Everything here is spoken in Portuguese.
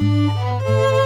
Música